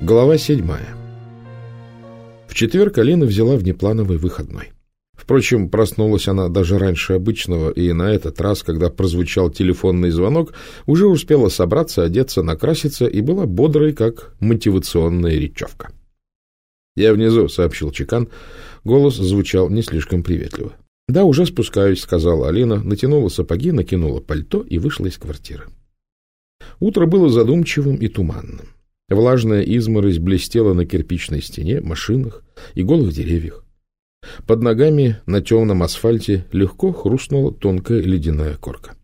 Глава седьмая. В четверг Алина взяла внеплановый выходной. Впрочем, проснулась она даже раньше обычного, и на этот раз, когда прозвучал телефонный звонок, уже успела собраться, одеться, накраситься и была бодрой, как мотивационная речевка. «Я внизу», — сообщил Чекан. Голос звучал не слишком приветливо. «Да, уже спускаюсь», — сказала Алина, натянула сапоги, накинула пальто и вышла из квартиры. Утро было задумчивым и туманным. Влажная изморозь блестела на кирпичной стене, машинах и голых деревьях. Под ногами на темном асфальте легко хрустнула тонкая ледяная корка.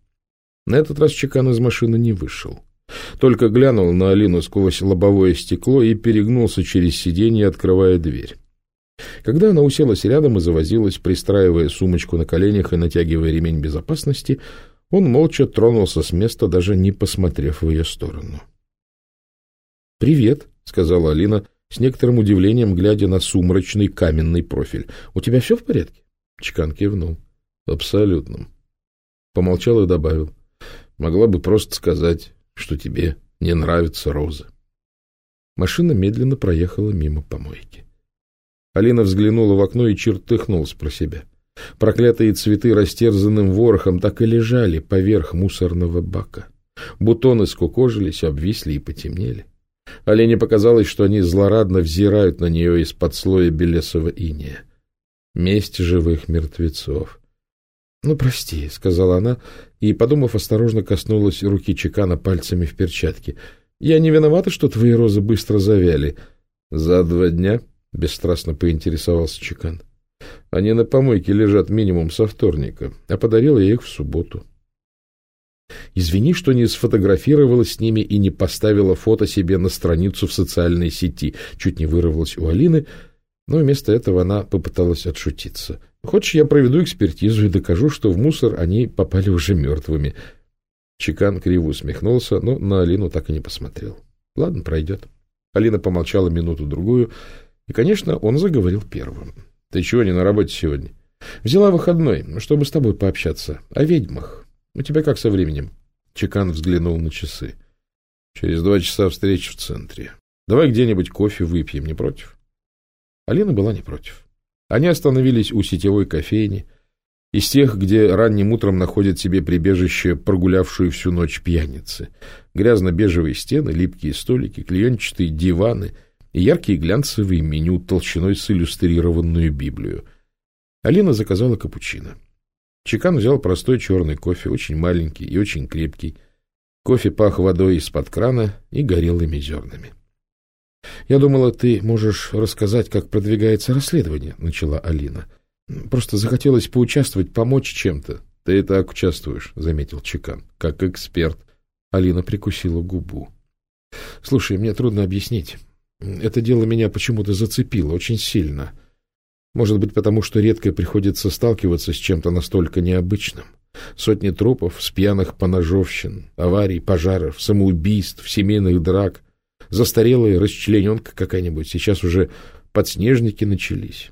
На этот раз Чекан из машины не вышел. Только глянул на Алину сквозь лобовое стекло и перегнулся через сиденье, открывая дверь. Когда она уселась рядом и завозилась, пристраивая сумочку на коленях и натягивая ремень безопасности, он молча тронулся с места, даже не посмотрев в ее сторону. — «Привет», — сказала Алина, с некоторым удивлением глядя на сумрачный каменный профиль. «У тебя все в порядке?» Чекан кивнул. «Абсолютно». Помолчал и добавил. «Могла бы просто сказать, что тебе не нравятся розы». Машина медленно проехала мимо помойки. Алина взглянула в окно и чертыхнулась про себя. Проклятые цветы растерзанным ворохом так и лежали поверх мусорного бака. Бутоны скукожились, обвисли и потемнели. Олене показалось, что они злорадно взирают на нее из-под слоя белесого иния. Месть живых мертвецов. — Ну, прости, — сказала она, и, подумав, осторожно коснулась руки Чекана пальцами в перчатке. — Я не виновата, что твои розы быстро завяли. — За два дня? — бесстрастно поинтересовался Чекан. — Они на помойке лежат минимум со вторника, а подарила я их в субботу. — Извини, что не сфотографировала с ними и не поставила фото себе на страницу в социальной сети. Чуть не вырвалась у Алины, но вместо этого она попыталась отшутиться. Хочешь, я проведу экспертизу и докажу, что в мусор они попали уже мертвыми. Чекан криво усмехнулся, но на Алину так и не посмотрел. Ладно, пройдет. Алина помолчала минуту-другую, и, конечно, он заговорил первым. — Ты чего не на работе сегодня? — Взяла выходной, чтобы с тобой пообщаться. О ведьмах. У тебя как со временем? Чекан взглянул на часы. Через два часа встреча в центре. Давай где-нибудь кофе выпьем, не против? Алина была не против. Они остановились у сетевой кофейни, из тех, где ранним утром находят себе прибежище прогулявшую всю ночь пьяницы. Грязно-бежевые стены, липкие столики, клеенчатые диваны и яркие глянцевые меню толщиной с иллюстрированную Библию. Алина заказала капучино. Чекан взял простой черный кофе, очень маленький и очень крепкий. Кофе пах водой из-под крана и горелыми зернами. — Я думала, ты можешь рассказать, как продвигается расследование, — начала Алина. — Просто захотелось поучаствовать, помочь чем-то. — Ты и так участвуешь, — заметил Чекан, — как эксперт. Алина прикусила губу. — Слушай, мне трудно объяснить. Это дело меня почему-то зацепило очень сильно. — может быть, потому что редко приходится сталкиваться с чем-то настолько необычным. Сотни трупов с пьяных поножовщин, аварий, пожаров, самоубийств, семейных драк, застарелая расчлененка какая-нибудь, сейчас уже подснежники начались.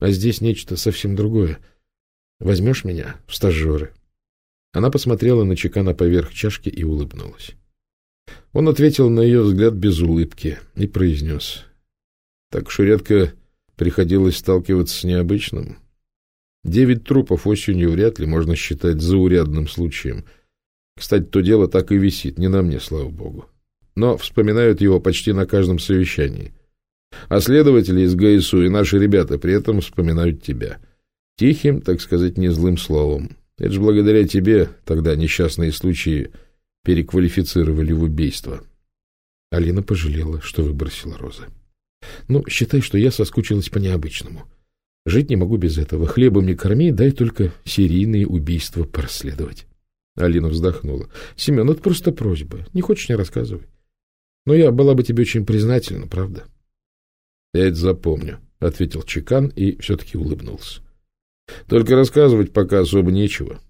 А здесь нечто совсем другое. Возьмешь меня в стажеры? Она посмотрела на Чекана поверх чашки и улыбнулась. Он ответил на ее взгляд без улыбки и произнес. — Так уж редко приходилось сталкиваться с необычным. Девять трупов осенью вряд ли можно считать заурядным случаем. Кстати, то дело так и висит, не на мне, слава богу. Но вспоминают его почти на каждом совещании. А следователи из ГСУ и наши ребята при этом вспоминают тебя. Тихим, так сказать, не злым словом. Это же благодаря тебе тогда несчастные случаи переквалифицировали в убийство. Алина пожалела, что выбросила розы. Ну, считай, что я соскучилась по необычному. Жить не могу без этого. Хлебом не корми, дай только серийные убийства порасследовать. Алина вздохнула. — Семен, это просто просьба. Не хочешь, не рассказывай. Но я была бы тебе очень признательна, правда? — Я это запомню, — ответил Чекан и все-таки улыбнулся. — Только рассказывать пока особо нечего.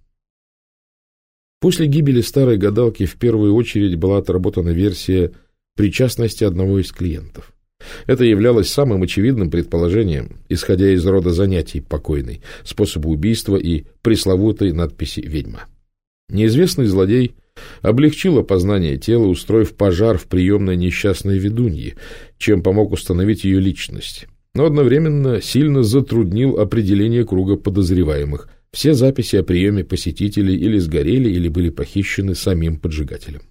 После гибели старой гадалки в первую очередь была отработана версия причастности одного из клиентов. Это являлось самым очевидным предположением, исходя из рода занятий покойной, способа убийства и пресловутой надписи «Ведьма». Неизвестный злодей облегчил опознание тела, устроив пожар в приемной несчастной ведуньи, чем помог установить ее личность, но одновременно сильно затруднил определение круга подозреваемых. Все записи о приеме посетителей или сгорели, или были похищены самим поджигателем.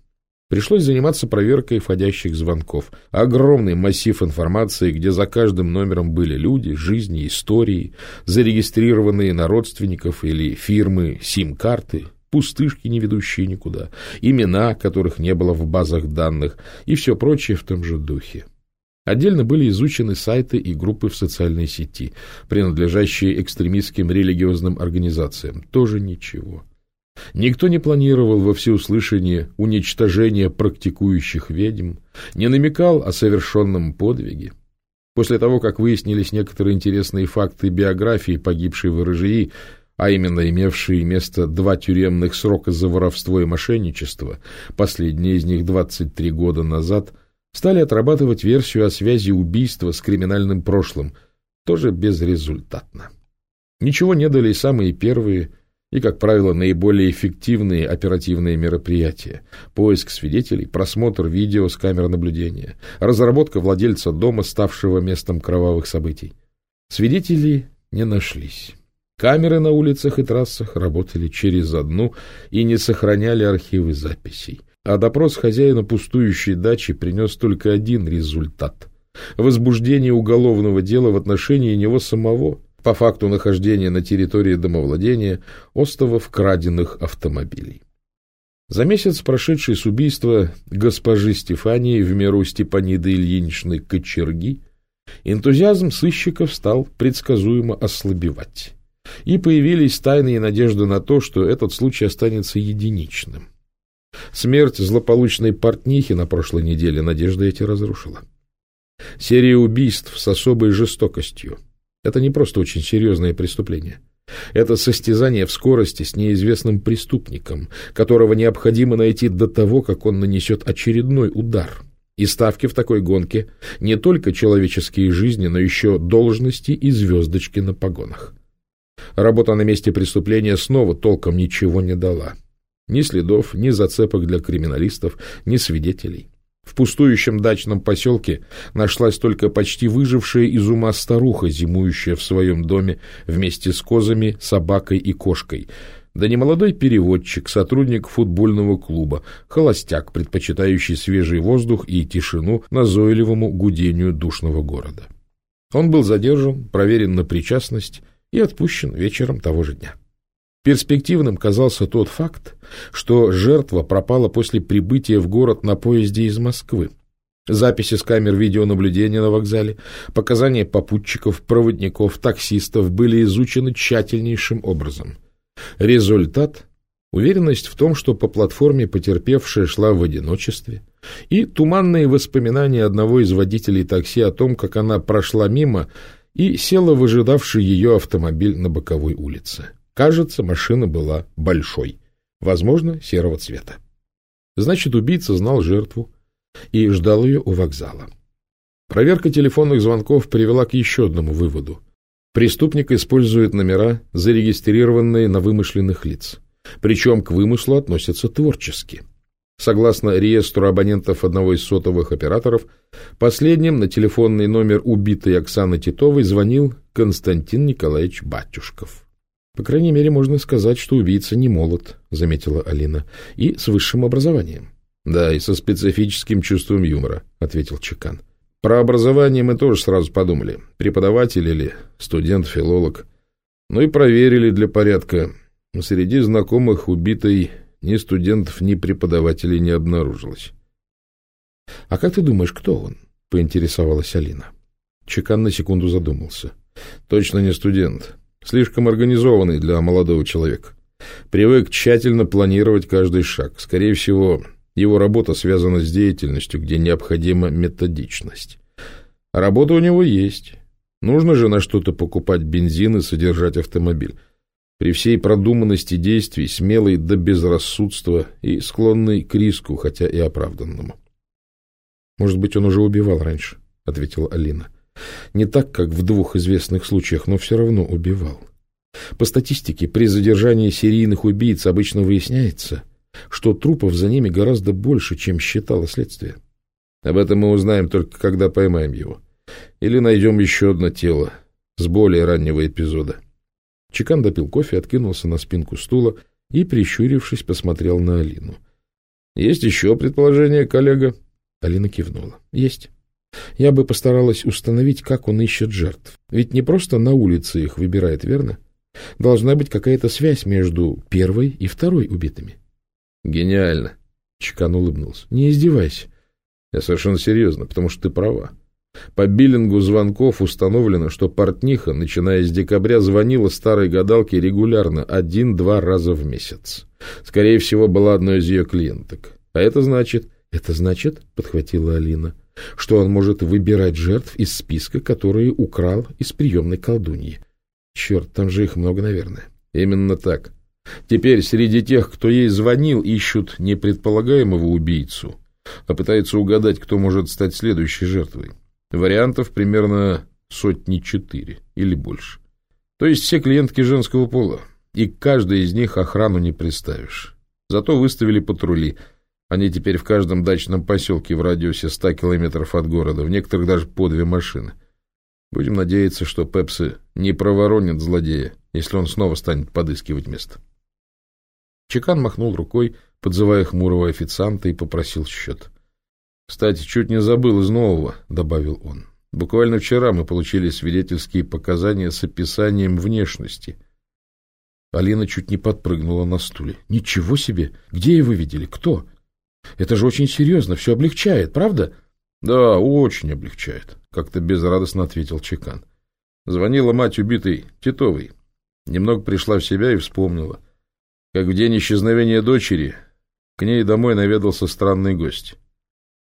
Пришлось заниматься проверкой входящих звонков. Огромный массив информации, где за каждым номером были люди, жизни, истории, зарегистрированные на родственников или фирмы сим-карты, пустышки, не ведущие никуда, имена, которых не было в базах данных и все прочее в том же духе. Отдельно были изучены сайты и группы в социальной сети, принадлежащие экстремистским религиозным организациям. Тоже ничего. Никто не планировал во всеуслышание уничтожения практикующих ведьм, не намекал о совершенном подвиге. После того, как выяснились некоторые интересные факты биографии погибшей в РЖИ, а именно имевшие место два тюремных срока за воровство и мошенничество, последний из них 23 года назад, стали отрабатывать версию о связи убийства с криминальным прошлым, тоже безрезультатно. Ничего не дали и самые первые – и, как правило, наиболее эффективные оперативные мероприятия – поиск свидетелей, просмотр видео с камер наблюдения, разработка владельца дома, ставшего местом кровавых событий. Свидетелей не нашлись. Камеры на улицах и трассах работали через одну и не сохраняли архивы записей. А допрос хозяина пустующей дачи принес только один результат – возбуждение уголовного дела в отношении него самого – по факту нахождения на территории домовладения остовов краденных автомобилей. За месяц, прошедший с убийства госпожи Стефании в меру Степаниды Ильиничны Кочерги, энтузиазм сыщиков стал предсказуемо ослабевать, и появились тайные надежды на то, что этот случай останется единичным. Смерть злополучной портнихи на прошлой неделе надежды эти разрушила. Серия убийств с особой жестокостью, это не просто очень серьезное преступление. Это состязание в скорости с неизвестным преступником, которого необходимо найти до того, как он нанесет очередной удар. И ставки в такой гонке не только человеческие жизни, но еще должности и звездочки на погонах. Работа на месте преступления снова толком ничего не дала. Ни следов, ни зацепок для криминалистов, ни свидетелей. В пустующем дачном поселке нашлась только почти выжившая из ума старуха, зимующая в своем доме вместе с козами, собакой и кошкой, да немолодой переводчик, сотрудник футбольного клуба, холостяк, предпочитающий свежий воздух и тишину назойливому гудению душного города. Он был задержан, проверен на причастность и отпущен вечером того же дня. Перспективным казался тот факт, что жертва пропала после прибытия в город на поезде из Москвы. Записи с камер видеонаблюдения на вокзале, показания попутчиков, проводников, таксистов были изучены тщательнейшим образом. Результат – уверенность в том, что по платформе потерпевшая шла в одиночестве, и туманные воспоминания одного из водителей такси о том, как она прошла мимо и села в ожидавший ее автомобиль на боковой улице. Кажется, машина была большой, возможно, серого цвета. Значит, убийца знал жертву и ждал ее у вокзала. Проверка телефонных звонков привела к еще одному выводу. Преступник использует номера, зарегистрированные на вымышленных лиц. Причем к вымыслу относятся творчески. Согласно реестру абонентов одного из сотовых операторов, последним на телефонный номер убитой Оксаны Титовой звонил Константин Николаевич Батюшков. По крайней мере, можно сказать, что убийца не молод, заметила Алина, и с высшим образованием. Да, и со специфическим чувством юмора, ответил Чекан. Про образование мы тоже сразу подумали. Преподаватель или студент-филолог. Ну и проверили для порядка. Среди знакомых убитой ни студентов, ни преподавателей не обнаружилось. — А как ты думаешь, кто он? — поинтересовалась Алина. Чекан на секунду задумался. — Точно не студент. Слишком организованный для молодого человека. Привык тщательно планировать каждый шаг. Скорее всего, его работа связана с деятельностью, где необходима методичность. А работа у него есть. Нужно же на что-то покупать бензин и содержать автомобиль. При всей продуманности действий, смелый до безрассудства и склонный к риску, хотя и оправданному. «Может быть, он уже убивал раньше», — ответила Алина. Не так, как в двух известных случаях, но все равно убивал. По статистике, при задержании серийных убийц обычно выясняется, что трупов за ними гораздо больше, чем считало следствие. Об этом мы узнаем только когда поймаем его. Или найдем еще одно тело с более раннего эпизода. Чекан допил кофе, откинулся на спинку стула и, прищурившись, посмотрел на Алину. — Есть еще предположение, коллега? Алина кивнула. — Есть. Я бы постаралась установить, как он ищет жертв. Ведь не просто на улице их выбирает, верно? Должна быть какая-то связь между первой и второй убитыми. — Гениально. Чекан улыбнулся. — Не издевайся. Я совершенно серьезно, потому что ты права. По биллингу звонков установлено, что портниха, начиная с декабря, звонила старой гадалке регулярно, один-два раза в месяц. Скорее всего, была одной из ее клиенток. А это значит... — Это значит, — подхватила Алина, — что он может выбирать жертв из списка, которые украл из приемной колдуньи. Черт, там же их много, наверное. Именно так. Теперь среди тех, кто ей звонил, ищут не предполагаемого убийцу, а пытаются угадать, кто может стать следующей жертвой. Вариантов примерно сотни четыре или больше. То есть все клиентки женского пола, и каждой из них охрану не представишь. Зато выставили патрули. Они теперь в каждом дачном поселке в радиусе ста километров от города, в некоторых даже по две машины. Будем надеяться, что Пепси не проворонит злодея, если он снова станет подыскивать место. Чекан махнул рукой, подзывая хмурого официанта, и попросил счет. Кстати, чуть не забыл из нового, добавил он. Буквально вчера мы получили свидетельские показания с описанием внешности. Алина чуть не подпрыгнула на стуле. Ничего себе! Где вы видели? Кто? Это же очень серьезно, все облегчает, правда? Да, очень облегчает, как-то безрадостно ответил Чекан. Звонила мать убитой Титовой. Немного пришла в себя и вспомнила. Как в день исчезновения дочери к ней домой наведался странный гость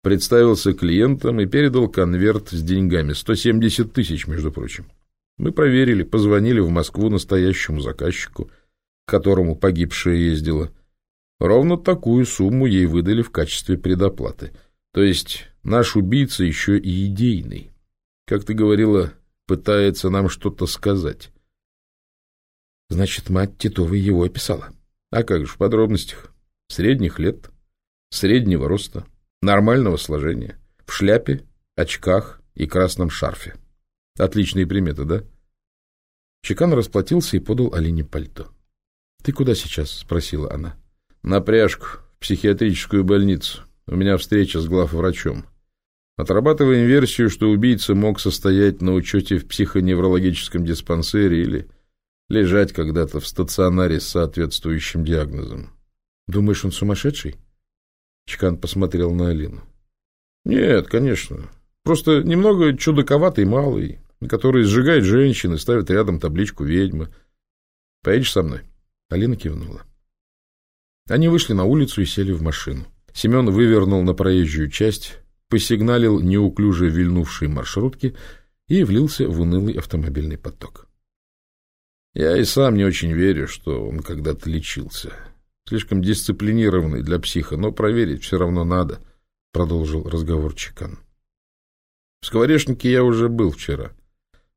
представился клиентом и передал конверт с деньгами, 170 тысяч, между прочим. Мы проверили, позвонили в Москву настоящему заказчику, к которому погибшая ездила. Ровно такую сумму ей выдали в качестве предоплаты. То есть наш убийца еще и идейный. Как ты говорила, пытается нам что-то сказать. Значит, мать Титовой его описала. А как же в подробностях? Средних лет, среднего роста, Нормального сложения. В шляпе, очках и красном шарфе. Отличные приметы, да? Чекан расплатился и подал Алине пальто. — Ты куда сейчас? — спросила она. — На пряжку, в психиатрическую больницу. У меня встреча с главврачом. Отрабатываем версию, что убийца мог состоять на учете в психоневрологическом диспансере или лежать когда-то в стационаре с соответствующим диагнозом. — Думаешь, он сумасшедший? Чекан посмотрел на Алину. Нет, конечно. Просто немного чудаковатый малый, который сжигает женщин и ставит рядом табличку «Ведьма». Поедешь со мной? Алина кивнула. Они вышли на улицу и сели в машину. Семен вывернул на проезжую часть, посигналил неуклюже вильнувшей маршрутки и влился в унылый автомобильный поток. Я и сам не очень верю, что он когда-то лечился. Слишком дисциплинированный для психа, но проверить все равно надо, — продолжил разговор Чекан. В скворечнике я уже был вчера.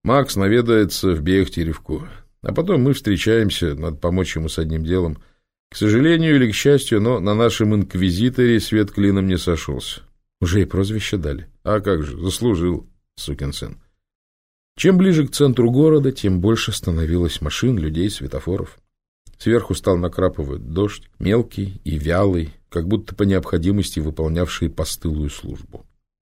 Макс наведается в Бехтеревку, а потом мы встречаемся, надо помочь ему с одним делом. К сожалению или к счастью, но на нашем инквизиторе свет клином не сошелся. Уже и прозвище дали. А как же, заслужил, сукин сын. Чем ближе к центру города, тем больше становилось машин, людей, светофоров. Сверху стал накрапывать дождь, мелкий и вялый, как будто по необходимости выполнявший постылую службу.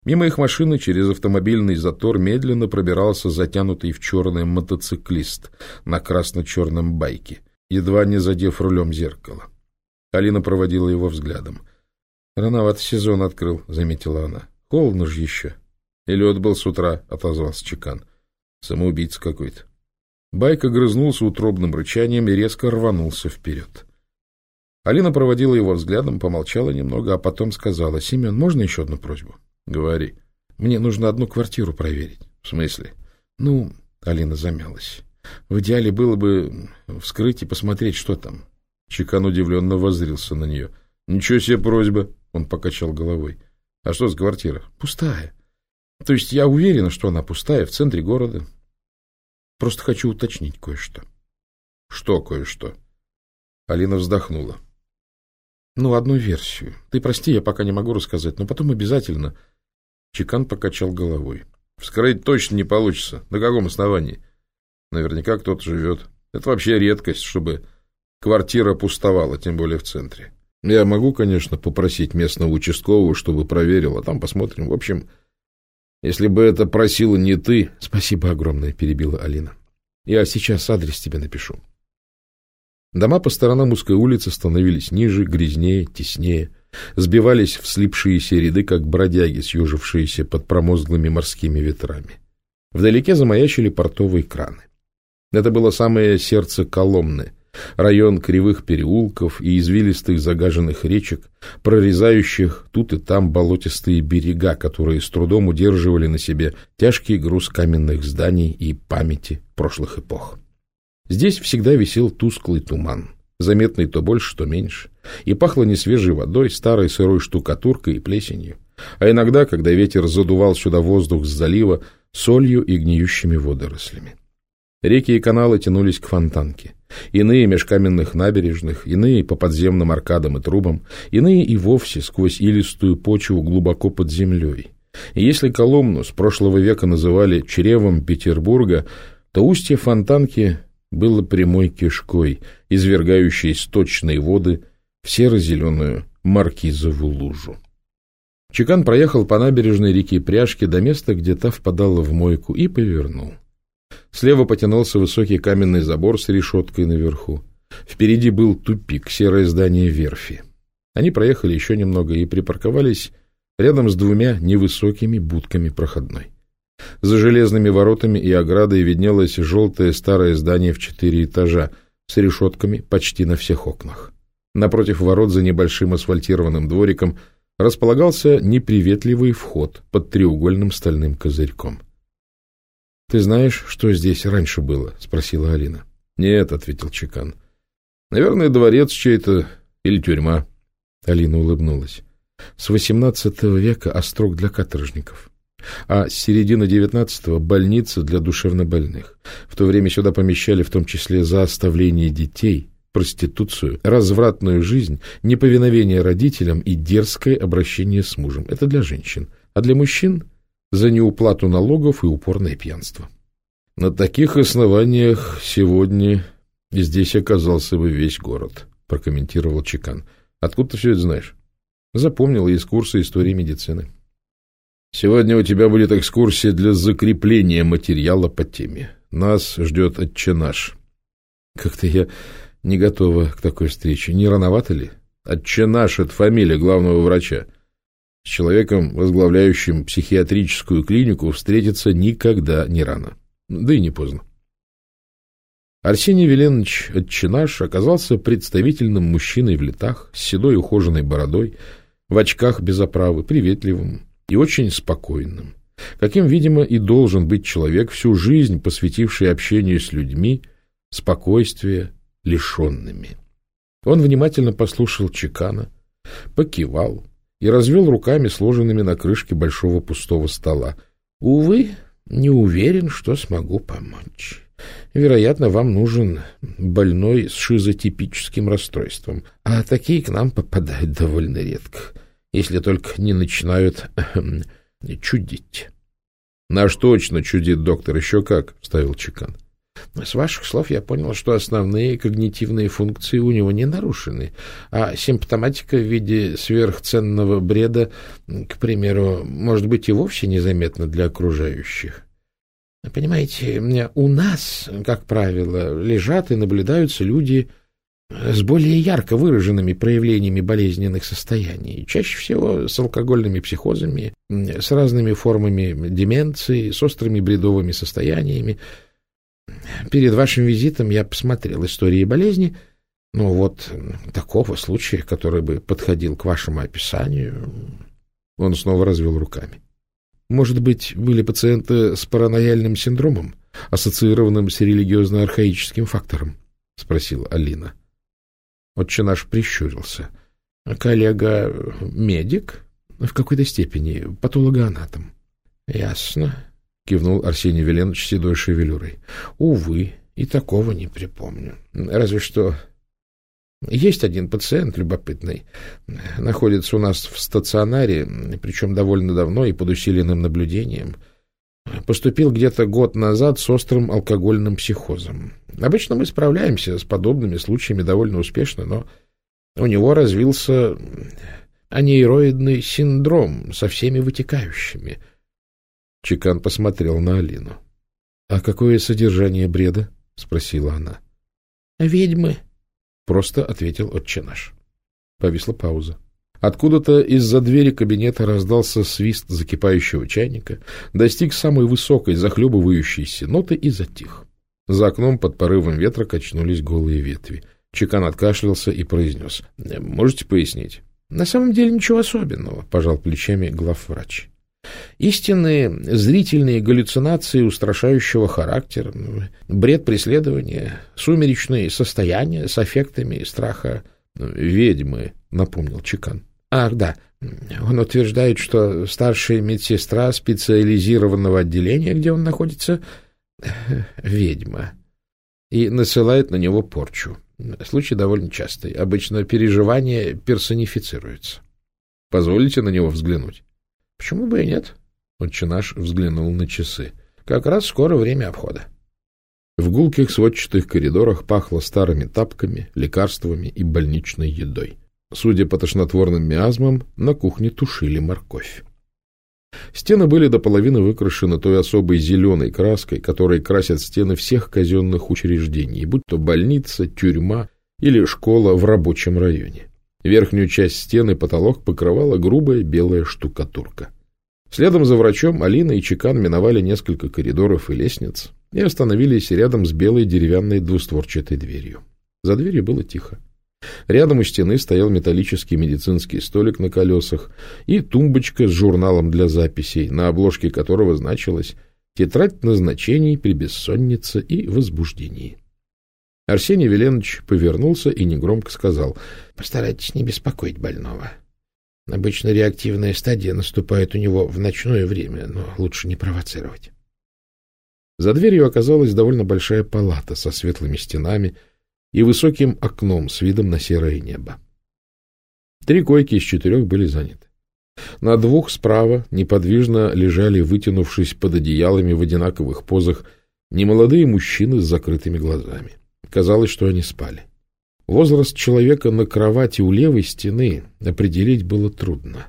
Мимо их машины через автомобильный затор медленно пробирался затянутый в черный мотоциклист на красно-черном байке, едва не задев рулем зеркало. Алина проводила его взглядом. — Рановато сезон открыл, — заметила она. — Холодно же еще. — И лед был с утра, — отозвался Чекан. — Самоубийца какой-то. Байк огрызнулся утробным рычанием и резко рванулся вперед. Алина проводила его взглядом, помолчала немного, а потом сказала, «Семен, можно еще одну просьбу?» «Говори. Мне нужно одну квартиру проверить». «В смысле?» «Ну...» — Алина замялась. «В идеале было бы вскрыть и посмотреть, что там». Чекан удивленно воззрился на нее. «Ничего себе просьба!» — он покачал головой. «А что с квартира?» «Пустая. То есть я уверена, что она пустая, в центре города. Просто хочу уточнить кое-что. Что кое-что? Алина вздохнула. Ну, одну версию. Ты прости, я пока не могу рассказать, но потом обязательно. Чекан покачал головой. Вскрыть точно не получится. На каком основании? Наверняка кто-то живет. Это вообще редкость, чтобы квартира пустовала, тем более в центре. Я могу, конечно, попросить местного участкового, чтобы проверил, а там посмотрим. В общем, если бы это просила не ты... Спасибо огромное, перебила Алина. Я сейчас адрес тебе напишу. Дома по сторонам узкой улицы становились ниже, грязнее, теснее, сбивались в слипшиеся ряды, как бродяги, съежившиеся под промозглыми морскими ветрами. Вдалеке замаячили портовые краны. Это было самое сердце Коломны, район кривых переулков и извилистых загаженных речек, прорезающих тут и там болотистые берега, которые с трудом удерживали на себе тяжкий груз каменных зданий и памяти прошлых эпох. Здесь всегда висел тусклый туман, заметный то больше, то меньше, и пахло не свежей водой, старой сырой штукатуркой и плесенью, а иногда, когда ветер задувал сюда воздух с залива, солью и гниющими водорослями. Реки и каналы тянулись к фонтанке. Иные меж каменных набережных, иные по подземным аркадам и трубам, иные и вовсе сквозь илистую почву глубоко под землей. И если Коломну с прошлого века называли чревом Петербурга, то устье фонтанки было прямой кишкой, извергающей сточные воды в серо-зеленую маркизову лужу. Чекан проехал по набережной реки Пряжки до места, где та впадала в мойку, и повернул. Слева потянулся высокий каменный забор с решеткой наверху. Впереди был тупик, серое здание верфи. Они проехали еще немного и припарковались рядом с двумя невысокими будками проходной. За железными воротами и оградой виднелось желтое старое здание в четыре этажа с решетками почти на всех окнах. Напротив ворот за небольшим асфальтированным двориком располагался неприветливый вход под треугольным стальным козырьком. — Ты знаешь, что здесь раньше было? — спросила Алина. — Нет, — ответил Чекан. — Наверное, дворец чей-то или тюрьма. Алина улыбнулась. — С XVIII века острог для каторжников а с середины XIX – больница для душевнобольных. В то время сюда помещали в том числе за оставление детей, проституцию, развратную жизнь, неповиновение родителям и дерзкое обращение с мужем. Это для женщин. А для мужчин – за неуплату налогов и упорное пьянство. На таких основаниях сегодня здесь оказался бы весь город, прокомментировал Чекан. Откуда ты все это знаешь? Запомнил из курса истории медицины. Сегодня у тебя будет экскурсия для закрепления материала по теме. Нас ждет отченаш. Как-то я не готова к такой встрече. Не рановато ли? Отченаш — это фамилия главного врача. С человеком, возглавляющим психиатрическую клинику, встретиться никогда не рано. Да и не поздно. Арсений Веленович Отчинаш оказался представительным мужчиной в летах, с седой ухоженной бородой, в очках без оправы, приветливым, и очень спокойным, каким, видимо, и должен быть человек, всю жизнь посвятивший общению с людьми, спокойствие лишенными. Он внимательно послушал Чекана, покивал и развел руками, сложенными на крышке большого пустого стола. «Увы, не уверен, что смогу помочь. Вероятно, вам нужен больной с шизотипическим расстройством, а такие к нам попадают довольно редко если только не начинают чудить. — Наш точно чудит, доктор, еще как, — вставил Чекан. — С ваших слов я понял, что основные когнитивные функции у него не нарушены, а симптоматика в виде сверхценного бреда, к примеру, может быть и вовсе незаметна для окружающих. Понимаете, у нас, как правило, лежат и наблюдаются люди с более ярко выраженными проявлениями болезненных состояний, чаще всего с алкогольными психозами, с разными формами деменции, с острыми бредовыми состояниями. Перед вашим визитом я посмотрел истории болезни, но вот такого случая, который бы подходил к вашему описанию... Он снова развел руками. Может быть, были пациенты с паранояльным синдромом, ассоциированным с религиозно-архаическим фактором? — спросила Алина. — Отче наш прищурился. Коллега медик? В какой-то степени патологоанатом. Ясно, кивнул Арсений Веленович седой шевелюрой. Увы, и такого не припомню. Разве что Есть один пациент любопытный. Находится у нас в стационаре, причем довольно давно и под усиленным наблюдением. Поступил где-то год назад с острым алкогольным психозом. Обычно мы справляемся с подобными случаями довольно успешно, но у него развился анейроидный синдром со всеми вытекающими. Чекан посмотрел на Алину. — А какое содержание бреда? — спросила она. — Ведьмы, — просто ответил отче наш. Повисла пауза. Откуда-то из-за двери кабинета раздался свист закипающего чайника, достиг самой высокой захлебывающейся ноты и затих. За окном под порывом ветра качнулись голые ветви. Чекан откашлялся и произнес. — Можете пояснить? — На самом деле ничего особенного, — пожал плечами главврач. Истинные зрительные галлюцинации устрашающего характера, бред преследования, сумеречные состояния с аффектами страха ведьмы, напомнил Чекан. Ах, да, он утверждает, что старшая медсестра специализированного отделения, где он находится, ведьма, и насылает на него порчу. Случай довольно частый. Обычно переживания персонифицируются. Позволите на него взглянуть? Почему бы и нет? Отче наш взглянул на часы. Как раз скоро время обхода. В гулких сводчатых коридорах пахло старыми тапками, лекарствами и больничной едой. Судя по тошнотворным миазмам, на кухне тушили морковь. Стены были до половины выкрашены той особой зеленой краской, которой красят стены всех казенных учреждений, будь то больница, тюрьма или школа в рабочем районе. Верхнюю часть стены потолок покрывала грубая белая штукатурка. Следом за врачом Алина и Чекан миновали несколько коридоров и лестниц и остановились рядом с белой деревянной двустворчатой дверью. За дверью было тихо. Рядом у стены стоял металлический медицинский столик на колесах и тумбочка с журналом для записей, на обложке которого значилось «Тетрадь назначений при бессоннице и возбуждении». Арсений Веленович повернулся и негромко сказал, «Постарайтесь не беспокоить больного. Обычно реактивная стадия наступает у него в ночное время, но лучше не провоцировать». За дверью оказалась довольно большая палата со светлыми стенами и высоким окном с видом на серое небо. Три койки из четырех были заняты. На двух справа неподвижно лежали, вытянувшись под одеялами в одинаковых позах, немолодые мужчины с закрытыми глазами. Казалось, что они спали. Возраст человека на кровати у левой стены определить было трудно.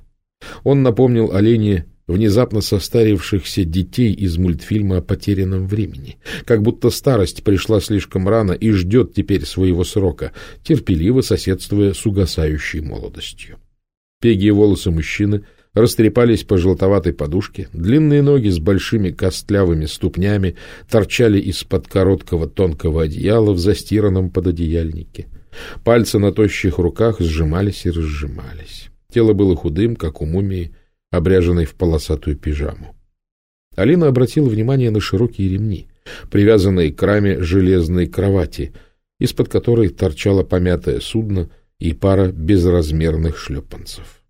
Он напомнил олене внезапно состарившихся детей из мультфильма о потерянном времени, как будто старость пришла слишком рано и ждет теперь своего срока, терпеливо соседствуя с угасающей молодостью. Пегие волосы мужчины растрепались по желтоватой подушке, длинные ноги с большими костлявыми ступнями торчали из-под короткого тонкого одеяла в застиранном пододеяльнике. Пальцы на тощих руках сжимались и разжимались. Тело было худым, как у мумии, обряженной в полосатую пижаму. Алина обратила внимание на широкие ремни, привязанные к раме железной кровати, из-под которой торчало помятое судно и пара безразмерных шлепанцев.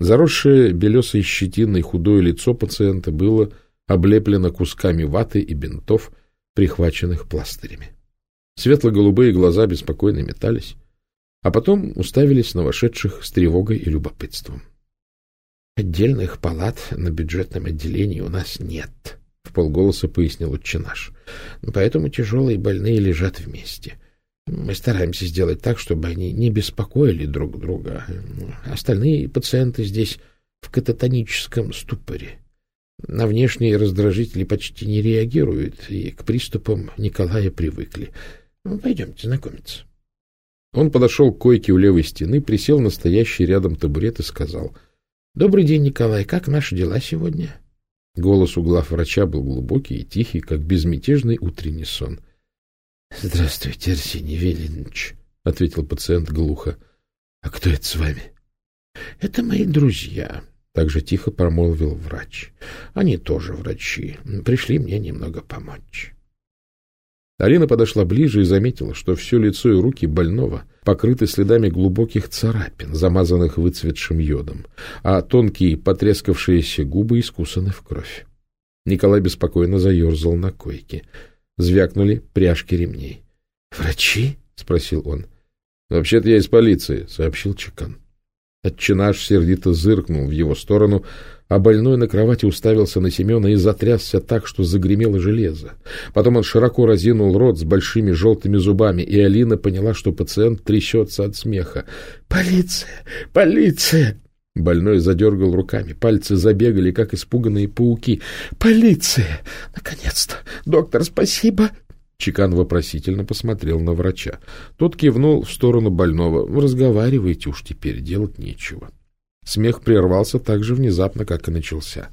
Заросшее белесой щетиной худое лицо пациента было облеплено кусками ваты и бинтов, прихваченных пластырями. Светло-голубые глаза беспокойно метались, а потом уставились на вошедших с тревогой и любопытством. — Отдельных палат на бюджетном отделении у нас нет, — в полголоса пояснил ученаш. — Поэтому тяжелые больные лежат вместе. Мы стараемся сделать так, чтобы они не беспокоили друг друга. Остальные пациенты здесь в кататоническом ступоре. На внешние раздражители почти не реагируют, и к приступам Николая привыкли. Ну, пойдемте знакомиться. Он подошел к койке у левой стены, присел на стоящий рядом табурет и сказал. — Добрый день, Николай. Как наши дела сегодня? Голос у главврача был глубокий и тихий, как безмятежный утренний сон. —— Здравствуйте, Арсений Велинович, — ответил пациент глухо. — А кто это с вами? — Это мои друзья, — также тихо промолвил врач. — Они тоже врачи. Пришли мне немного помочь. Алина подошла ближе и заметила, что все лицо и руки больного покрыты следами глубоких царапин, замазанных выцветшим йодом, а тонкие потрескавшиеся губы искусаны в кровь. Николай беспокойно заерзал на койке — Звякнули пряжки ремней. — Врачи? — спросил он. Вообще-то я из полиции, сообщил Чекан. Отчинаш сердито зыркнул в его сторону, а больной на кровати уставился на Семена и затрясся так, что загремело железо. Потом он широко разинул рот с большими желтыми зубами, и Алина поняла, что пациент трясется от смеха. «Полиция! Полиция!» Больной задергал руками, пальцы забегали, как испуганные пауки. «Полиция! Наконец-то! Доктор, спасибо!» Чекан вопросительно посмотрел на врача. Тот кивнул в сторону больного. «Разговаривайте уж теперь, делать нечего». Смех прервался так же внезапно, как и начался.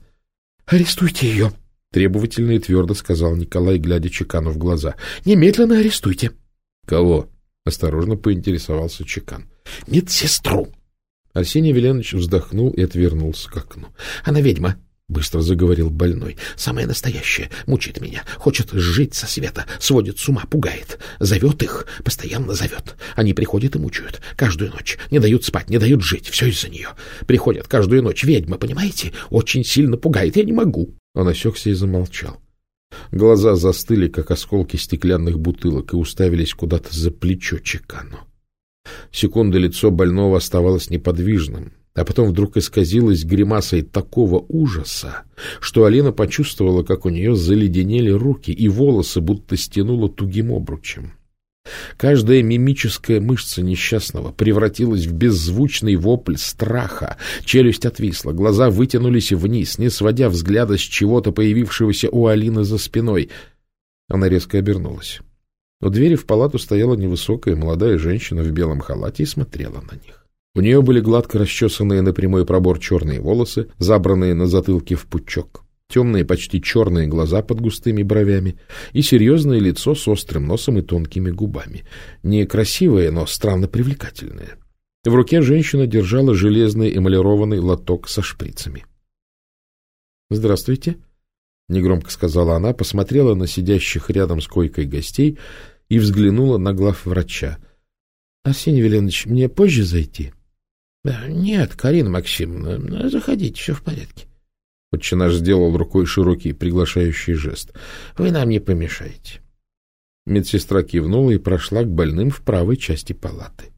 «Арестуйте ее!» — требовательно и твердо сказал Николай, глядя Чекану в глаза. «Немедленно арестуйте!» «Кого?» — осторожно поинтересовался Чекан. «Медсестру!» Арсений Веленович вздохнул и отвернулся к окну. «Она ведьма!» — быстро заговорил больной. — Самое настоящее. Мучит меня. Хочет сжить со света. Сводит с ума, пугает. Зовет их. Постоянно зовет. Они приходят и мучают. Каждую ночь. Не дают спать, не дают жить. Все из-за нее. Приходят каждую ночь. Ведьма, понимаете? Очень сильно пугает. Я не могу. Он осекся и замолчал. Глаза застыли, как осколки стеклянных бутылок, и уставились куда-то за плечо чекану. Секунды лицо больного оставалось неподвижным, а потом вдруг исказилась гримасой такого ужаса, что Алина почувствовала, как у нее заледенели руки, и волосы будто стянуло тугим обручем. Каждая мимическая мышца несчастного превратилась в беззвучный вопль страха, челюсть отвисла, глаза вытянулись вниз, не сводя взгляда с чего-то появившегося у Алины за спиной. Она резко обернулась. У двери в палату стояла невысокая молодая женщина в белом халате и смотрела на них. У нее были гладко расчесанные на прямой пробор черные волосы, забранные на затылке в пучок, темные, почти черные глаза под густыми бровями и серьезное лицо с острым носом и тонкими губами. Некрасивое, но странно привлекательное. В руке женщина держала железный эмалированный лоток со шприцами. — Здравствуйте, — негромко сказала она, посмотрела на сидящих рядом с койкой гостей и взглянула на глав врача. — Арсений Веленович, мне позже зайти? —— Нет, Карина Максимовна, заходите, все в порядке. Отчинаш сделал рукой широкий приглашающий жест. — Вы нам не помешаете. Медсестра кивнула и прошла к больным в правой части палаты.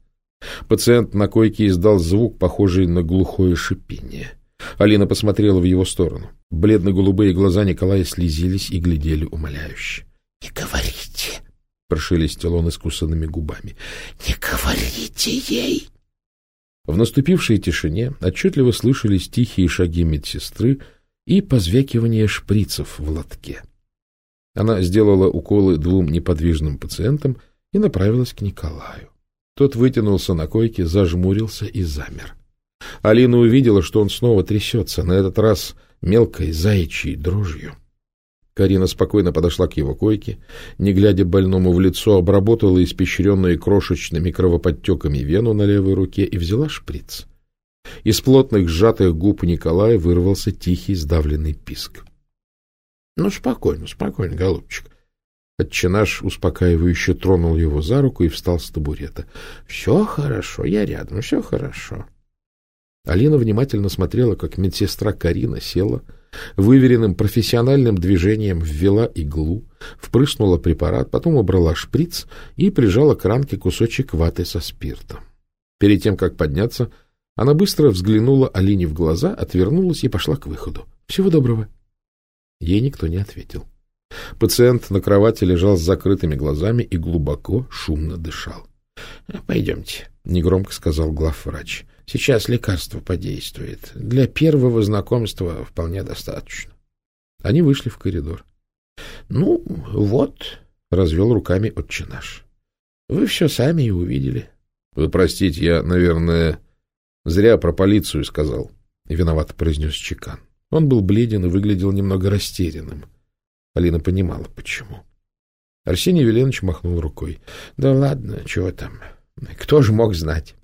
Пациент на койке издал звук, похожий на глухое шипение. Алина посмотрела в его сторону. Бледно-голубые глаза Николая слезились и глядели умоляюще. — Не говорите! — прошелестел он искусанными губами. — Не говорите ей! В наступившей тишине отчетливо слышались тихие шаги медсестры и позвякивание шприцев в лотке. Она сделала уколы двум неподвижным пациентам и направилась к Николаю. Тот вытянулся на койке, зажмурился и замер. Алина увидела, что он снова трясется, на этот раз мелкой заячьей дрожью. Карина спокойно подошла к его койке, не глядя больному в лицо, обработала испещренную крошечными кровоподтеками вену на левой руке и взяла шприц. Из плотных сжатых губ Николая вырвался тихий сдавленный писк. — Ну, спокойно, спокойно, голубчик. Отчинаш успокаивающе тронул его за руку и встал с табурета. — Все хорошо, я рядом, все хорошо. Алина внимательно смотрела, как медсестра Карина села, — Выверенным профессиональным движением ввела иглу, впрыснула препарат, потом убрала шприц и прижала к ранке кусочек ваты со спиртом. Перед тем, как подняться, она быстро взглянула Алине в глаза, отвернулась и пошла к выходу. «Всего доброго». Ей никто не ответил. Пациент на кровати лежал с закрытыми глазами и глубоко, шумно дышал. — Пойдемте, — негромко сказал главврач. Сейчас лекарство подействует. Для первого знакомства вполне достаточно. Они вышли в коридор. — Ну, вот, — развел руками отче наш. — Вы все сами и увидели. — Вы простите, я, наверное, зря про полицию сказал, — виновато произнес Чекан. Он был бледен и выглядел немного растерянным. Алина понимала, почему. Арсений Веленович махнул рукой. — Да ладно, чего там. Кто же мог знать?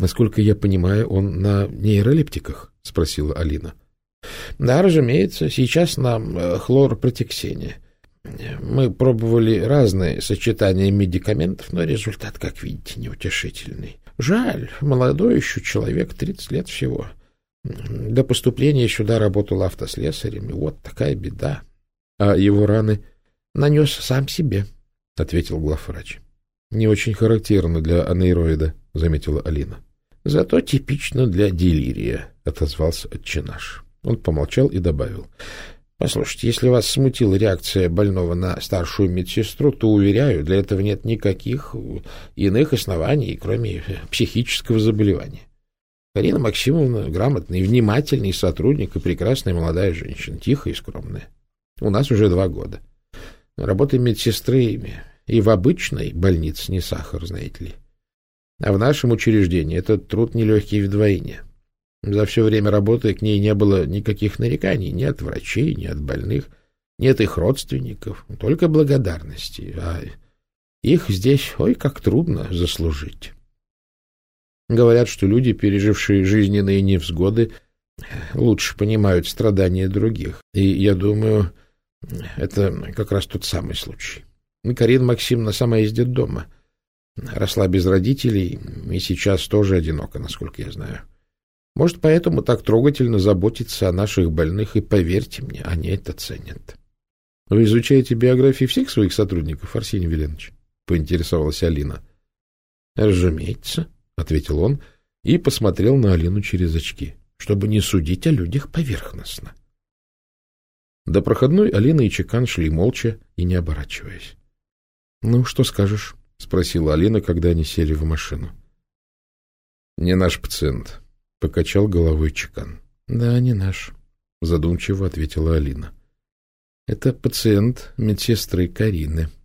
Насколько я понимаю, он на нейролептиках? — спросила Алина. — Да, разумеется. Сейчас нам э, хлорпротексения. Мы пробовали разные сочетания медикаментов, но результат, как видите, неутешительный. Жаль, молодой еще человек, 30 лет всего. До поступления сюда работал автослесарем, и вот такая беда. А его раны нанес сам себе, — ответил главврач. Не очень характерно для анейроида, — заметила Алина. — Зато типично для делирия, — отозвался отчинаш. Он помолчал и добавил. — Послушайте, если вас смутила реакция больного на старшую медсестру, то, уверяю, для этого нет никаких иных оснований, кроме психического заболевания. Карина Максимовна грамотный, внимательный сотрудник и прекрасная молодая женщина, тихая и скромная. У нас уже два года. Работаем медсестры и в обычной больнице не сахар, знаете ли. А в нашем учреждении этот труд нелегкий вдвойне. За все время работы к ней не было никаких нареканий ни от врачей, ни от больных, ни от их родственников, только благодарности. А их здесь, ой, как трудно заслужить. Говорят, что люди, пережившие жизненные невзгоды, лучше понимают страдания других. И я думаю, это как раз тот самый случай. Карина Максимовна сама ездит дома. Росла без родителей и сейчас тоже одинока, насколько я знаю. Может, поэтому так трогательно заботиться о наших больных, и поверьте мне, они это ценят. — Вы изучаете биографии всех своих сотрудников, Арсений Веленович? — поинтересовалась Алина. — Разумеется, — ответил он и посмотрел на Алину через очки, чтобы не судить о людях поверхностно. До проходной Алина и Чекан шли молча и не оборачиваясь. — Ну, что скажешь? — спросила Алина, когда они сели в машину. — Не наш пациент, — покачал головой Чекан. — Да, не наш, — задумчиво ответила Алина. — Это пациент медсестры Карины. —